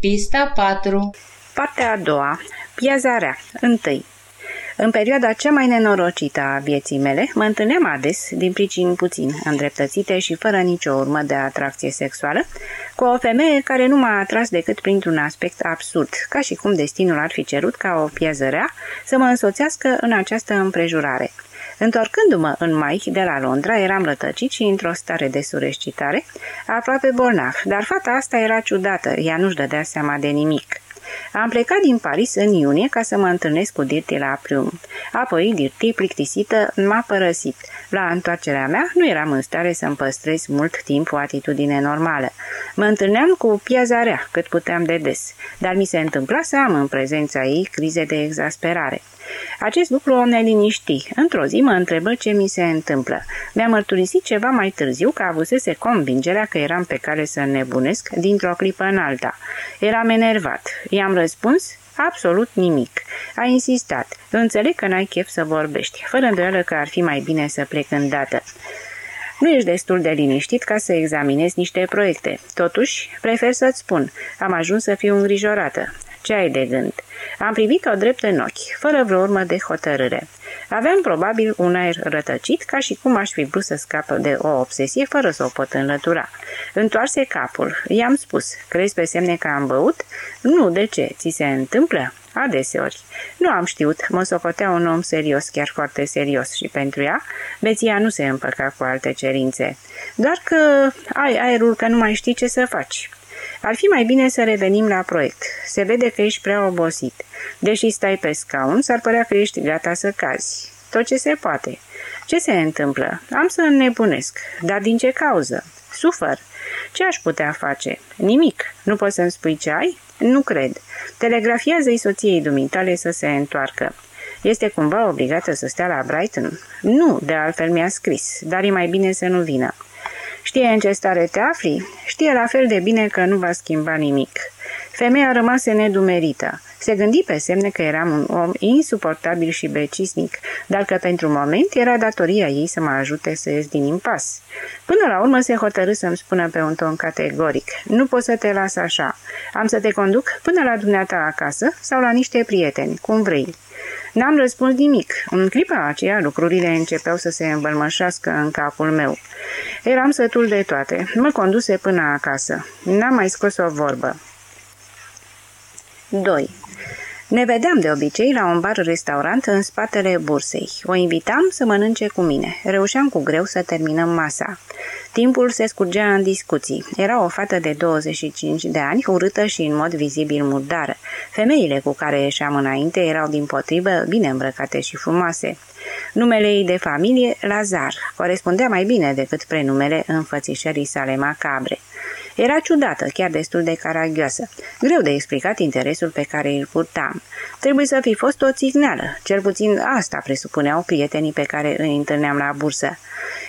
Pista 4 Partea a doua, piazarea, întâi. În perioada cea mai nenorocită a vieții mele, mă întâlneam ades, din pricini puțin îndreptățite și fără nicio urmă de atracție sexuală, cu o femeie care nu m-a atras decât printr-un aspect absurd, ca și cum destinul ar fi cerut ca o piezărea să mă însoțească în această împrejurare. Întorcându-mă în mai de la Londra, eram rătăcit și într-o stare de sureșcitare, aproape bolnav, dar fata asta era ciudată, ea nu-și dădea seama de nimic. Am plecat din Paris în iunie ca să mă întâlnesc cu Dirty la Prium. Apoi Dirty, plictisită, m-a părăsit. La întoarcerea mea nu eram în stare să-mi păstrez mult timp o atitudine normală. Mă întâlneam cu piazarea cât puteam de des, dar mi se întâmpla să am în prezența ei crize de exasperare. Acest lucru o neliniști. Într-o zi mă întrebă ce mi se întâmplă. Mi-a mărturisit ceva mai târziu că avusese convingerea că eram pe care să nebunesc dintr-o clipă în alta. Eram enervat. I-am răspuns Absolut nimic. A insistat. Înțeleg că n-ai chef să vorbești, fără îndoială că ar fi mai bine să plec îndată. Nu ești destul de liniștit ca să examinezi niște proiecte. Totuși, prefer să-ți spun, am ajuns să fiu îngrijorată. Ce ai de gând? Am privit-o drept în ochi, fără vreo urmă de hotărâre. Aveam probabil un aer rătăcit, ca și cum aș fi vrut să scapă de o obsesie fără să o pot înlătura. Întoarse capul. I-am spus, crezi pe semne că am băut? Nu, de ce? Ți se întâmplă? Adeseori. Nu am știut, mă socotea un om serios, chiar foarte serios și pentru ea, beția nu se împăca cu alte cerințe. Doar că ai aerul că nu mai știi ce să faci. Ar fi mai bine să revenim la proiect. Se vede că ești prea obosit. Deși stai pe scaun, s-ar părea că ești gata să cazi. Tot ce se poate. Ce se întâmplă? Am să înnebunesc. Dar din ce cauză? Sufăr. Ce aș putea face? Nimic. Nu poți să-mi spui ce ai? Nu cred. Telegrafiază-i soției dumitale să se întoarcă. Este cumva obligată să stea la Brighton? Nu, de altfel mi-a scris, dar e mai bine să nu vină. Știe în ce stare te afli? Știe la fel de bine că nu va schimba nimic. Femeia rămase nedumerită. Se gândi pe semne că eram un om insuportabil și becisnic, dar că pentru moment era datoria ei să mă ajute să ies din impas. Până la urmă se hotărâ să-mi spună pe un ton categoric, nu pot să te las așa. Am să te conduc până la dumneata acasă sau la niște prieteni, cum vrei. N-am răspuns nimic. În clipa aceea lucrurile începeau să se îmbălmășească în capul meu. Eram sătul de toate. Mă conduse până acasă. N-am mai scos o vorbă. 2. Ne vedeam de obicei la un bar-restaurant în spatele bursei. O invitam să mănânce cu mine. Reușeam cu greu să terminăm masa. Timpul se scurgea în discuții. Era o fată de 25 de ani, urâtă și în mod vizibil murdară. Femeile cu care ieșeam înainte erau din potrivă bine îmbrăcate și frumoase. Numele ei de familie, Lazar, corespundea mai bine decât prenumele înfățișării sale macabre. Era ciudată, chiar destul de caragioasă. Greu de explicat interesul pe care îl purtam. Trebuie să fi fost o țigneală. Cel puțin asta presupuneau prietenii pe care îi întâlneam la bursă.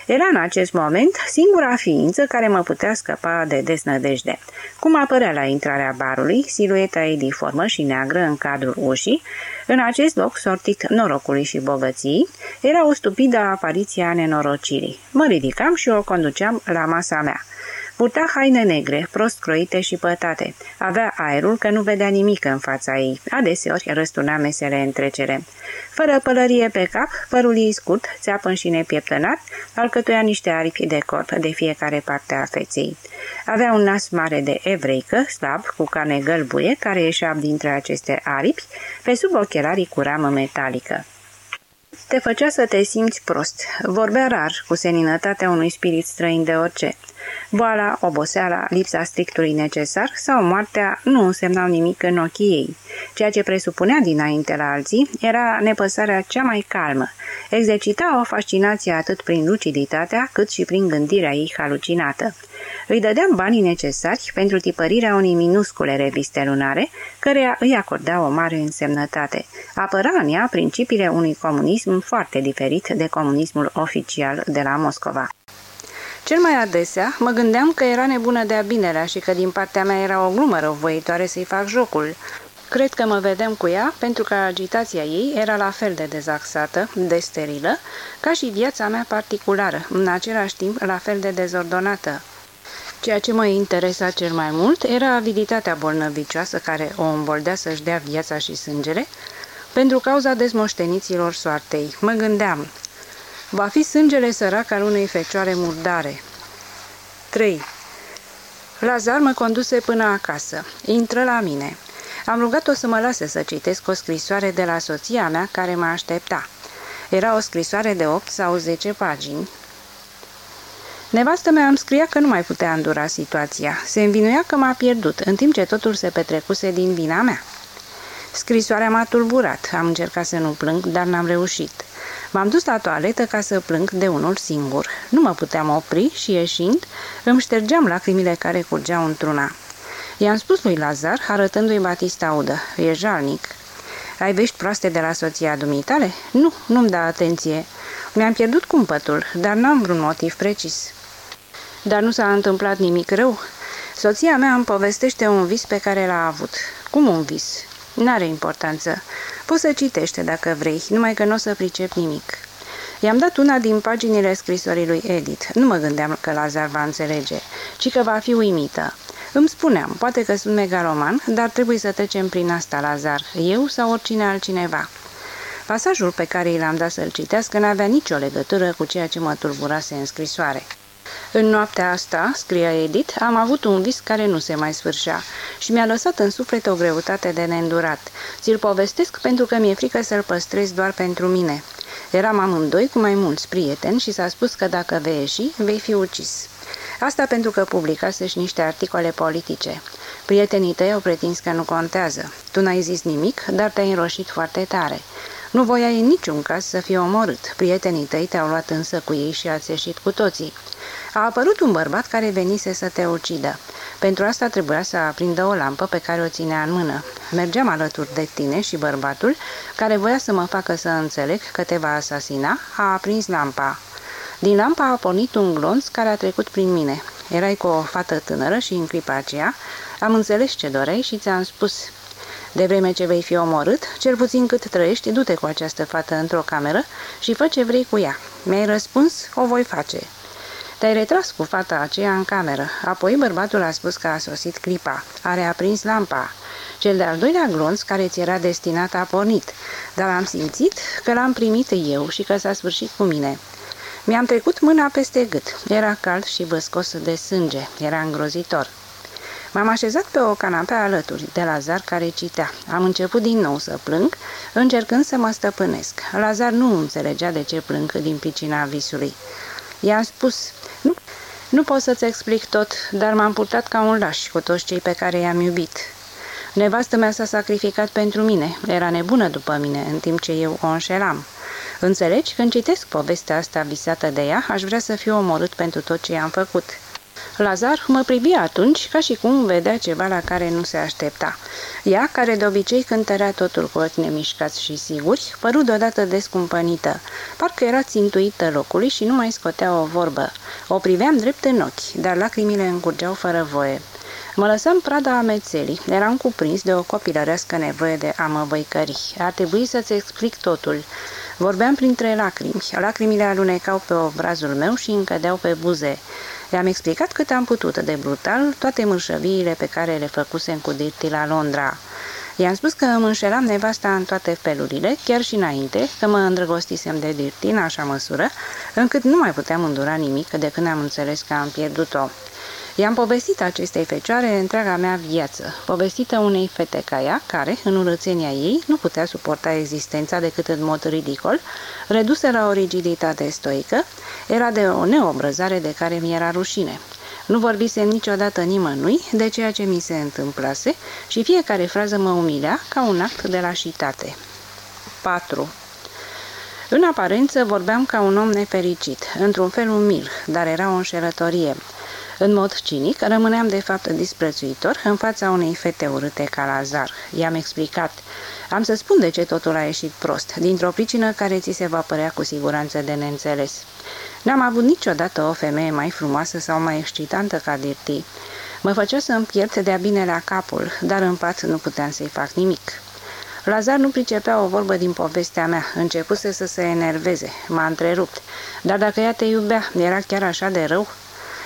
Era în acest moment singura ființă care mă putea scăpa de desnădejde. Cum apărea la intrarea barului, silueta ei diformă și neagră în cadrul ușii, în acest loc, sortit norocului și bogății, era o stupidă apariție a nenorocirii. Mă ridicam și o conduceam la masa mea. Purta haine negre, prost croite și pătate. Avea aerul că nu vedea nimic în fața ei. Adeseori răstuna mesele în trecere. Fără pălărie pe cap, părul ei scurt, țeapăn și nepieptănat, alcătuia niște aripi de corp de fiecare parte a feței. Avea un nas mare de evreică, slab, cu carne gălbuie, care ieșea dintre aceste aripi, pe sub ochelarii cu ramă metalică. Te făcea să te simți prost. Vorbea rar, cu seninătatea unui spirit străin de orice. Boala, oboseala, lipsa strictului necesar sau moartea nu însemnau nimic în ochii ei. Ceea ce presupunea dinainte la alții era nepăsarea cea mai calmă. Exercita o fascinație atât prin luciditatea cât și prin gândirea ei halucinată. Îi dădeam banii necesari pentru tipărirea unei minuscule reviste lunare, căreia îi acorda o mare însemnătate. Apăra în ea principiile unui comunism foarte diferit de comunismul oficial de la Moscova. Cel mai adesea mă gândeam că era nebună de-a binelea și că din partea mea era o glumă răvoitoare să-i fac jocul. Cred că mă vedem cu ea pentru că agitația ei era la fel de dezaxată, de sterilă, ca și viața mea particulară, în același timp la fel de dezordonată. Ceea ce mă interesa cel mai mult era aviditatea bolnăvicioasă care o îmboldea să-și dea viața și sângele pentru cauza dezmoșteniților soartei. Mă gândeam, va fi sângele sărac al unei fecioare murdare. 3. Lazar mă conduse până acasă. Intră la mine. Am rugat-o să mă lase să citesc o scrisoare de la soția mea care mă aștepta. Era o scrisoare de 8 sau 10 pagini. Nevastă mea îmi scria că nu mai putea îndura situația. Se învinuia că m-a pierdut, în timp ce totul se petrecuse din vina mea. Scrisoarea m-a tulburat. Am încercat să nu plâng, dar n-am reușit. M-am dus la toaletă ca să plâng de unul singur. Nu mă puteam opri și ieșind, îmi ștergeam lacrimile care curgeau într-una. I-am spus lui Lazar, arătându-i Batista Audă. E jalnic. Ai vești proaste de la soția dumitale? Nu, nu-mi da atenție. Mi-am pierdut cumpătul, dar n-am vreun motiv precis. Dar nu s-a întâmplat nimic rău? Soția mea îmi povestește un vis pe care l-a avut. Cum un vis? N-are importanță. Poți să citește dacă vrei, numai că nu o să pricep nimic. I-am dat una din paginile scrisorii lui Edith. Nu mă gândeam că Lazar va înțelege, ci că va fi uimită. Îmi spuneam, poate că sunt megaloman, dar trebuie să trecem prin asta, Lazar, eu sau oricine altcineva. Pasajul pe care i l-am dat să-l citească n-avea nicio legătură cu ceea ce mă tulburase în scrisoare. În noaptea asta, scria Edith, am avut un vis care nu se mai sfârșea și mi-a lăsat în suflet o greutate de neîndurat. Ți-l povestesc pentru că mi-e frică să-l păstrez doar pentru mine. Eram amândoi cu mai mulți prieteni și s-a spus că dacă vei ieși, vei fi ucis. Asta pentru că publicasești niște articole politice. Prietenii tăi au pretins că nu contează. Tu n-ai zis nimic, dar te-ai înroșit foarte tare. Nu voiai în niciun caz să fii omorât. Prietenii tăi te-au luat însă cu ei și ați ieșit cu toții. A apărut un bărbat care venise să te ucidă. Pentru asta trebuia să aprindă o lampă pe care o ținea în mână. Mergeam alături de tine și bărbatul, care voia să mă facă să înțeleg că te va asasina, a aprins lampa. Din lampa a pornit un glonț care a trecut prin mine. Erai cu o fată tânără și în clipa aceea am înțeles ce doreai și ți-am spus de vreme ce vei fi omorât, cel puțin cât trăiești, du-te cu această fată într-o cameră și fă ce vrei cu ea. Mi-ai răspuns, o voi face. Te-ai retras cu fata aceea în cameră. Apoi bărbatul a spus că a sosit clipa. Are aprins lampa. Cel de-al doilea glonț, care ți era destinat, a pornit, dar am simțit că l-am primit eu și că s-a sfârșit cu mine. Mi-am trecut mâna peste gât. Era cald și văscos de sânge. Era îngrozitor. M-am așezat pe o canapea alături de Lazar care citea. Am început din nou să plâng, încercând să mă stăpânesc. Lazar nu înțelegea de ce plâng din picina visului. I-am spus, nu, nu pot să-ți explic tot, dar m-am purtat ca un laș cu toți cei pe care i-am iubit. Nevastă mea s-a sacrificat pentru mine, era nebună după mine, în timp ce eu o înșelam. Înțelegi, când citesc povestea asta visată de ea, aș vrea să fiu omorât pentru tot ce i-am făcut. Lazar mă privi atunci ca și cum vedea ceva la care nu se aștepta. Ea, care de obicei cântărea totul cu ochi nemișcați și siguri, păru deodată descumpănită. Parcă era țintuită locului și nu mai scotea o vorbă. O priveam drept în ochi, dar lacrimile încurgeau fără voie. Mă lăsăm prada amețelii. Eram cuprins de o copilărească nevoie de a mă văicări. Ar trebui să-ți explic totul. Vorbeam printre lacrimi. Lacrimile alunecau pe obrazul meu și încădeau pe buze. Le-am explicat cât am putut de brutal toate mârșăviile pe care le făcusem cu Dirty la Londra. I-am spus că îmi înșelam nevasta în toate felurile, chiar și înainte, că mă îndrăgostisem de Dirty în așa măsură, încât nu mai puteam îndura nimic de când am înțeles că am pierdut-o. I-am povestit acestei fecioare întreaga mea viață, povestită unei fete ca ea, care, în urățenia ei, nu putea suporta existența decât în mod ridicol, redusă la o rigiditate stoică, era de o neobrăzare de care mi era rușine. Nu vorbisem niciodată nimănui de ceea ce mi se întâmplase și fiecare frază mă umilea ca un act de lașitate. 4. În aparență vorbeam ca un om nefericit, într-un fel umil, dar era o înșelătorie. În mod cinic, rămâneam de fapt disprețuitor în fața unei fete urâte ca Lazar. I-am explicat. Am să spun de ce totul a ieșit prost, dintr-o pricină care ți se va părea cu siguranță de neînțeles. N-am avut niciodată o femeie mai frumoasă sau mai excitantă ca Dirty. Mă făcea să-mi pierd de-a binelea capul, dar în pat nu puteam să-i fac nimic. Lazar nu pricepea o vorbă din povestea mea, începuse să se enerveze, m-a întrerupt. Dar dacă ea te iubea, era chiar așa de rău?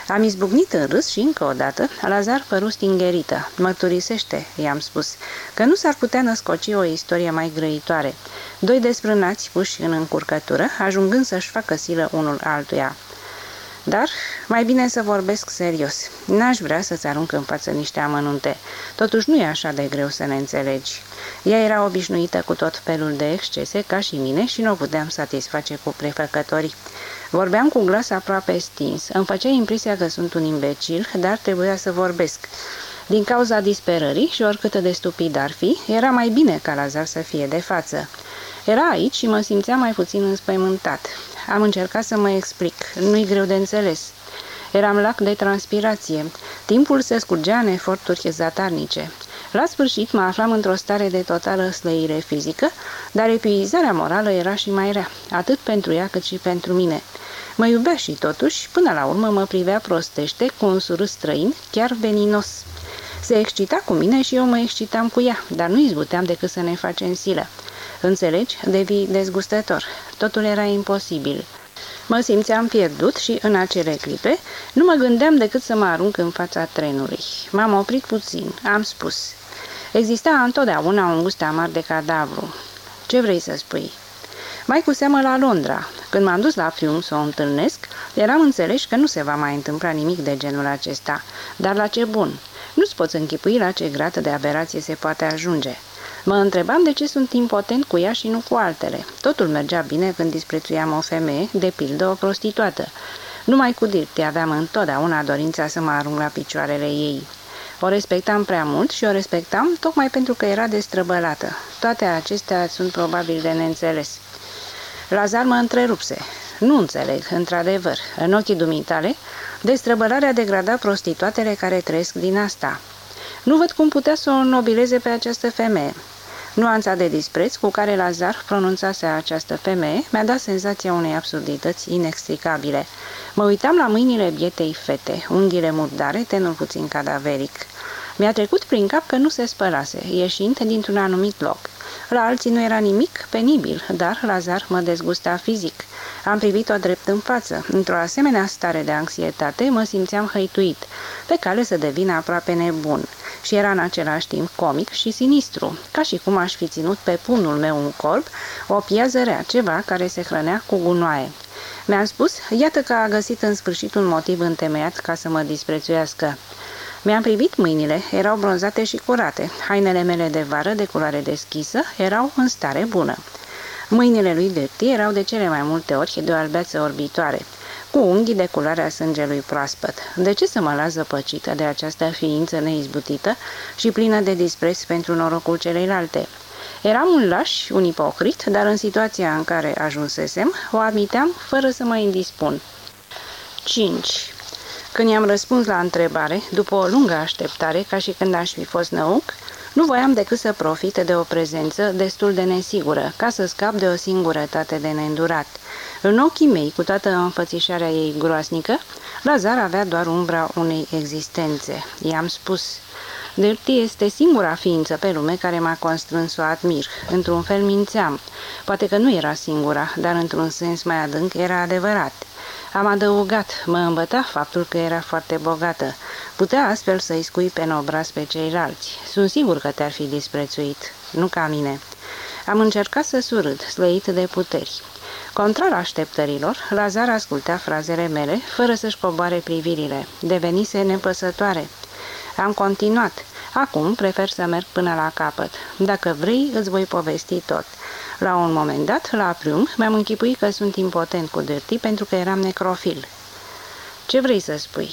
Am izbucnit în râs și încă o dată, Lazar păru stingherită. Mărturisește, i-am spus, că nu s-ar putea născoci o istorie mai grăitoare. Doi desprânați puși în încurcătură, ajungând să-și facă silă unul altuia. Dar mai bine să vorbesc serios. N-aș vrea să-ți arunc în față niște amănunte. Totuși nu e așa de greu să ne înțelegi. Ea era obișnuită cu tot felul de excese, ca și mine, și nu o puteam satisface cu prefăcătorii. Vorbeam cu glas aproape stins. Îmi făcea impresia că sunt un imbecil, dar trebuia să vorbesc. Din cauza disperării și oricât de stupid ar fi, era mai bine ca Lazar să fie de față. Era aici și mă simțeam mai puțin înspăimântat. Am încercat să mă explic. Nu-i greu de înțeles. Eram lac de transpirație. Timpul se scurgea în eforturi zatarnice. La sfârșit mă aflam într-o stare de totală slăire fizică, dar epuizarea morală era și mai rea, atât pentru ea cât și pentru mine. Mă iubea și totuși, până la urmă mă privea prostește cu un surâs străin, chiar veninos. Se excita cu mine și eu mă excitam cu ea, dar nu izbuteam decât să ne facem silă. Înțelegi? Devii dezgustător. Totul era imposibil. Mă simțeam pierdut și, în acele clipe, nu mă gândeam decât să mă arunc în fața trenului. M-am oprit puțin. Am spus. Exista întotdeauna un gust amar de cadavru. Ce vrei să spui? Mai cu seamă la Londra. Când m-am dus la Fium să o întâlnesc, eram înțeles că nu se va mai întâmpla nimic de genul acesta. Dar la ce bun? Nu-ți poți închipui la ce grată de aberație se poate ajunge. Mă întrebam de ce sunt impotent cu ea și nu cu altele. Totul mergea bine când disprețuiam o femeie, de pildă o prostituată. Numai cu Dirty aveam întotdeauna dorința să mă arunc la picioarele ei. O respectam prea mult și o respectam tocmai pentru că era destrăbălată. Toate acestea sunt probabil de neînțeles. Lazar mă întrerupse. Nu înțeleg, într-adevăr. În ochii dumitale, destrăbălarea degrada prostituatele care trăiesc din asta. Nu văd cum putea să o nobileze pe această femeie. Nuanța de dispreț cu care Lazar pronunțase această femeie mi-a dat senzația unei absurdități inextricabile. Mă uitam la mâinile bietei fete, unghiile murdare, tenul puțin cadaveric. Mi-a trecut prin cap că nu se spălase, ieșind dintr-un anumit loc. La alții nu era nimic penibil, dar Lazar mă dezgusta fizic. Am privit-o drept în față. Într-o asemenea stare de anxietate mă simțeam hăituit, pe cale să devină aproape nebun și era în același timp comic și sinistru, ca și cum aș fi ținut pe punul meu un corp, o piază rea, ceva care se hrănea cu gunoaie. Mi-am spus, iată că a găsit în sfârșit un motiv întemeiat ca să mă disprețuiască. Mi-am privit mâinile, erau bronzate și curate. Hainele mele de vară, de culoare deschisă, erau în stare bună. Mâinile lui Dirty erau de cele mai multe ori de o albeață orbitoare cu unghii de culoarea sângelui proaspăt. De ce să mă las zăpăcită de această ființă neizbutită și plină de dispreț pentru norocul celeilalte? Eram un laș, un ipocrit, dar în situația în care ajunsesem, o admiteam fără să mă indispun. 5. Când i-am răspuns la întrebare, după o lungă așteptare, ca și când aș fi fost năuc, nu voiam decât să profite de o prezență destul de nesigură, ca să scap de o singurătate de neîndurat. În ochii mei, cu toată înfățișarea ei groasnică, Lazar avea doar umbra unei existențe. I-am spus, Dirty este singura ființă pe lume care m-a constrâns să o admir. Într-un fel mințeam. Poate că nu era singura, dar într-un sens mai adânc era adevărat. Am adăugat, mă îmbăta faptul că era foarte bogată. Putea astfel să-i scui pe obraz pe ceilalți. Sunt sigur că te-ar fi disprețuit, nu ca mine. Am încercat să surâd, slăit de puteri. Contrar așteptărilor, Lazar ascultea frazele mele, fără să-și coboare privirile. Devenise nepăsătoare. Am continuat. Acum prefer să merg până la capăt. Dacă vrei, îți voi povesti tot. La un moment dat, la Prium, mi-am închipuit că sunt impotent cu Dirty pentru că eram necrofil. Ce vrei să spui?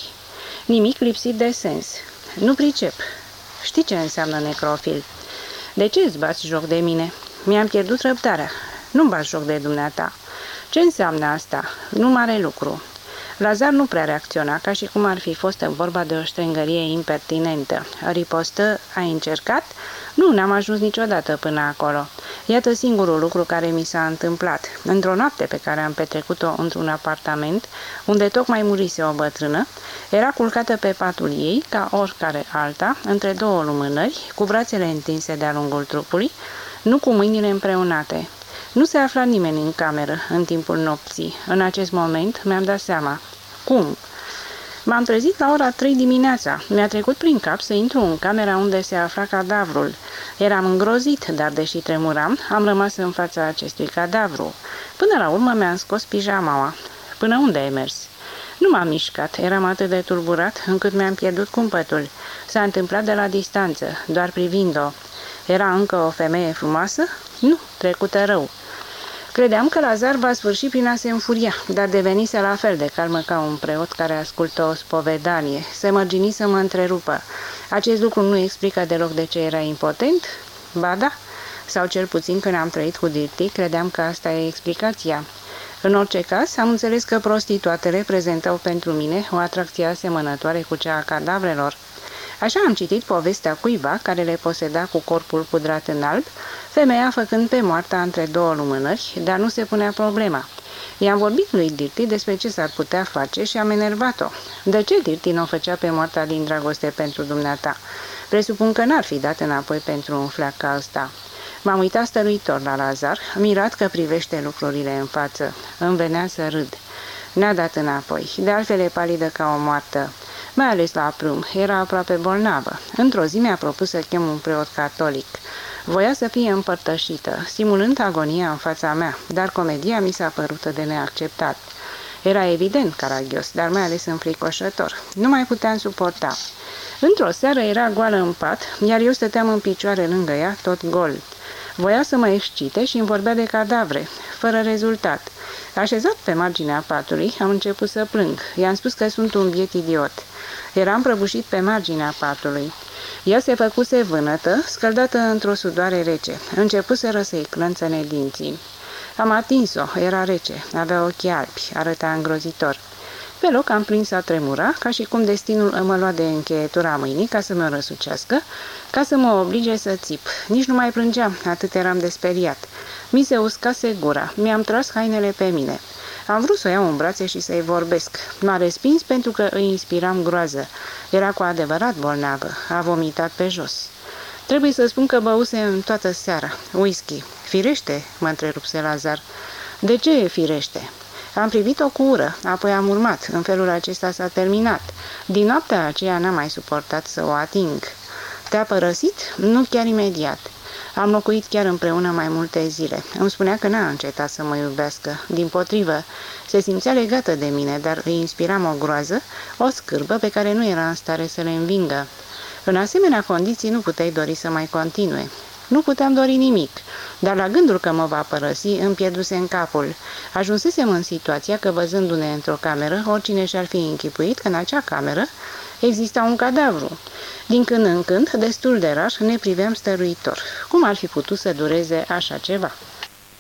Nimic lipsit de sens. Nu pricep. Știi ce înseamnă necrofil? De ce îți bați joc de mine? Mi-am pierdut răbdarea. Nu-mi bați joc de dumneata. Ce înseamnă asta? Nu mare lucru. Lazar nu prea reacționa, ca și cum ar fi fost vorba de o ștrengărie impertinentă. Ripostă, ai încercat? Nu, n-am ajuns niciodată până acolo. Iată singurul lucru care mi s-a întâmplat. Într-o noapte pe care am petrecut-o într-un apartament, unde tocmai murise o bătrână, era culcată pe patul ei, ca oricare alta, între două lumânări, cu brațele întinse de-a lungul trupului, nu cu mâinile împreunate. Nu se afla nimeni în cameră în timpul nopții. În acest moment mi-am dat seama. Cum? M-am trezit la ora 3 dimineața. Mi-a trecut prin cap să intru în camera unde se afla cadavrul. Eram îngrozit, dar deși tremuram, am rămas în fața acestui cadavru. Până la urmă mi-am scos pijamaua. Până unde ai mers? Nu m-am mișcat, eram atât de tulburat încât mi-am pierdut cumpătul. S-a întâmplat de la distanță, doar privind-o. Era încă o femeie frumoasă? Nu, trecută rău. Credeam că Lazar va sfârși prin a se înfuria, dar devenise la fel de calmă ca un preot care ascultă o spovedanie. Se mărgini să mă întrerupă. Acest lucru nu explică deloc de ce era impotent? Ba da, sau cel puțin când am trăit cu Dirty, credeam că asta e explicația. În orice caz, am înțeles că prostituatele prezentau pentru mine o atracție asemănătoare cu cea a cadavrelor. Așa am citit povestea cuiva care le poseda cu corpul pudrat în alb, femeia făcând pe moarta între două lumânări, dar nu se punea problema. I-am vorbit lui Dirty despre ce s-ar putea face și am enervat-o. De ce Dirty nu o făcea pe moarta din dragoste pentru dumneata? Presupun că n-ar fi dat înapoi pentru un fleac ca ăsta. M-am uitat stăruitor la Lazar, mirat că privește lucrurile în față. Îmi venea să râd. N-a dat înapoi, de altfel e palidă ca o moartă. Mai ales la prum, era aproape bolnavă. Într-o zi mi-a propus să chem un preot catolic. Voia să fie împărtășită, simulând agonia în fața mea, dar comedia mi s-a părut de neacceptat. Era evident caragios, dar mai ales înfricoșător. Nu mai puteam suporta. Într-o seară era goală în pat, iar eu stăteam în picioare lângă ea, tot gol. Voia să mă excite și îmi vorbea de cadavre, fără rezultat. Așezat pe marginea patului, am început să plâng. I-am spus că sunt un biet idiot. Eram prăbușit pe marginea patului. Ea se făcuse vânătă, scăldată într-o sudoare rece. Început să răsăi clănțăne dinții. Am atins-o, era rece, avea ochii albi, arăta îngrozitor. Pe loc am prins a tremura, ca și cum destinul mă lua de încheietura mâinii ca să mă răsucească, ca să mă oblige să țip. Nici nu mai plângeam, atât eram de speriat. Mi se uscase gura, mi-am tras hainele pe mine. Am vrut să o iau în brațe și să-i vorbesc. M-a respins pentru că îi inspiram groază. Era cu adevărat bolnavă. A vomitat pe jos. Trebuie să spun că băuse în toată seara. Whisky. Firește, mă întrerupse Lazar. De ce e firește? Am privit-o cu ură, apoi am urmat. În felul acesta s-a terminat. Din noaptea aceea n-am mai suportat să o ating. Te-a părăsit? Nu chiar imediat. Am locuit chiar împreună mai multe zile. Îmi spunea că n-a încetat să mă iubească. Din potrivă, se simțea legată de mine, dar îi inspiram o groază, o scârbă pe care nu era în stare să le învingă. În asemenea condiții nu puteai dori să mai continue. Nu puteam dori nimic, dar la gândul că mă va părăsi îmi pierduse în capul. Ajunsesem în situația că văzându-ne într-o cameră, oricine și-ar fi închipuit că în acea cameră exista un cadavru. Din când în când, destul de rar, ne priveam stăruitor. Cum ar fi putut să dureze așa ceva?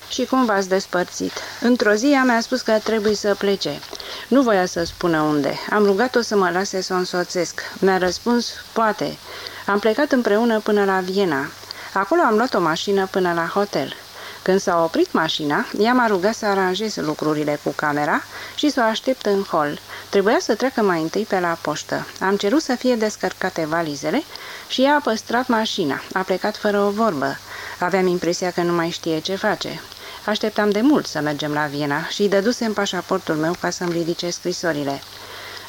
Și cum v-ați despărțit? Într-o zi ea mi-a spus că trebuie să plece. Nu voia să spună unde. Am rugat-o să mă lase să o însoțesc. Mi-a răspuns, poate. Am plecat împreună până la Viena. Acolo am luat o mașină până la hotel. Când s-a oprit mașina, ea m-a rugat să aranjez lucrurile cu camera și să o aștept în hol. Trebuia să treacă mai întâi pe la poștă. Am cerut să fie descărcate valizele și ea a păstrat mașina. A plecat fără o vorbă. Aveam impresia că nu mai știe ce face. Așteptam de mult să mergem la Viena și îi dădusem pașaportul meu ca să-mi ridice scrisorile.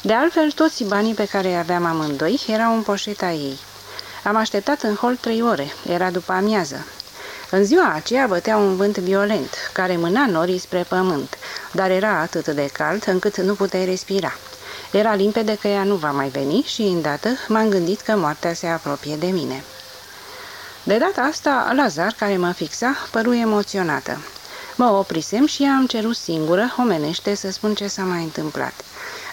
De altfel, toți banii pe care îi aveam amândoi erau în poșeta ei. Am așteptat în hol trei ore. Era după amiază. În ziua aceea bătea un vânt violent, care mâna norii spre pământ, dar era atât de cald încât nu puteai respira. Era limpede că ea nu va mai veni și, îndată, m-am gândit că moartea se apropie de mine. De data asta, Lazar, care mă fixa, păru emoționată. Mă oprisem și am cerut singură, omenește, să spun ce s-a mai întâmplat.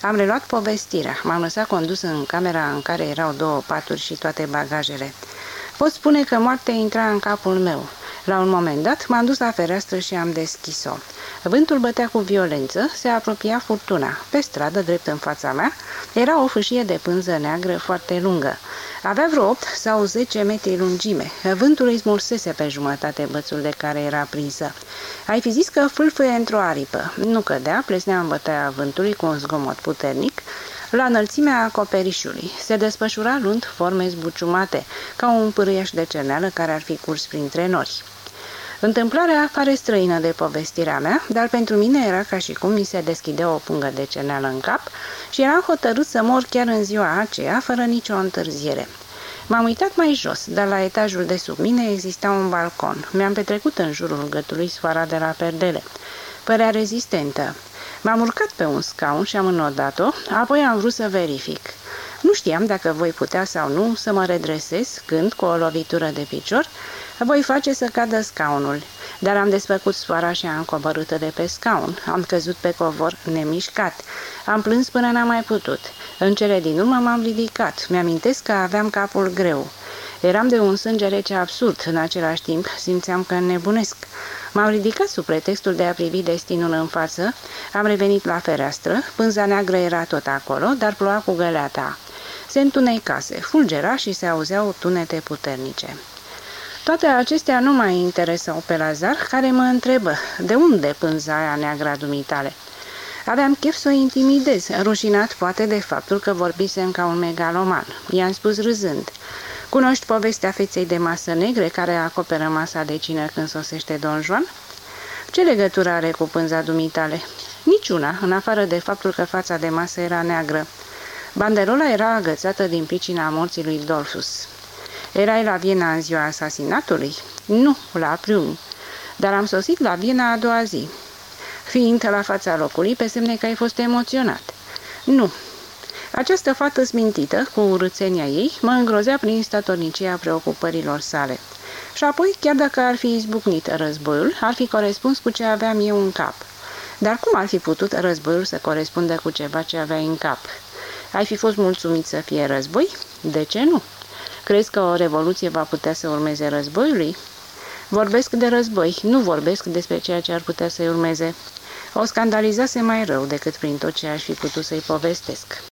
Am reluat povestirea, m-am lăsat condus în camera în care erau două paturi și toate bagajele. Pot spune că moartea intra în capul meu. La un moment dat m-am dus la fereastră și am deschis-o. Vântul bătea cu violență, se apropia furtuna. Pe stradă, drept în fața mea, era o fâșie de pânză neagră foarte lungă. Avea vreo 8 sau 10 metri lungime. Vântul îi smursese pe jumătate bățul de care era prinsă. Ai fi zis că fâlfâie într-o aripă. Nu cădea, plesnea în bătaia vântului cu un zgomot puternic, la înălțimea acoperișului se desfășura luând forme zbuciumate, ca un pârâiaș de cerneală care ar fi curs printre nori. Întâmplarea pare străină de povestirea mea, dar pentru mine era ca și cum mi se deschide o pungă de ceneală în cap și eram hotărât să mor chiar în ziua aceea, fără nicio întârziere. M-am uitat mai jos, dar la etajul de sub mine exista un balcon. Mi-am petrecut în jurul gâtului sfoara de la perdele. Părea rezistentă. M-am urcat pe un scaun și am înodat-o, apoi am vrut să verific. Nu știam dacă voi putea sau nu să mă redresez când, cu o lovitură de picior, voi face să cadă scaunul. Dar am desfăcut sfoara și am coborât de pe scaun. Am căzut pe covor nemișcat. Am plâns până n-am mai putut. În cele din urmă m-am ridicat. Mi-amintesc că aveam capul greu. Eram de un sânge rece absurd. În același timp simțeam că nebunesc. M-am ridicat sub pretextul de a privi destinul în față. Am revenit la fereastră. Pânza neagră era tot acolo, dar ploua cu găleata. Se întunecase, fulgera și se auzeau tunete puternice. Toate acestea nu mai interesau pe Lazar, care mă întrebă, de unde pânza aia neagra dumitale? Aveam chef să o intimidez, rușinat poate de faptul că vorbisem ca un megaloman. I-am spus râzând. Cunoști povestea feței de masă negre care acoperă masa de cină când sosește Don Juan? Ce legătură are cu pânza dumitale? Niciuna, în afară de faptul că fața de masă era neagră. Banderola era agățată din pricina morții lui Dolfus. Erai la Viena în ziua asasinatului? Nu, la Prium. Dar am sosit la Viena a doua zi. Fiind la fața locului, pe semne că ai fost emoționat. Nu. Această fată smintită, cu urâțenia ei, mă îngrozea prin statornicia preocupărilor sale. Și apoi, chiar dacă ar fi izbucnit războiul, ar fi corespuns cu ce aveam eu în cap. Dar cum ar fi putut războiul să corespundă cu ceva ce aveai în cap? Ai fi fost mulțumit să fie război? De ce nu? Crezi că o revoluție va putea să urmeze războiului? Vorbesc de război, nu vorbesc despre ceea ce ar putea să-i urmeze. O scandalizase mai rău decât prin tot ce aș fi putut să-i povestesc.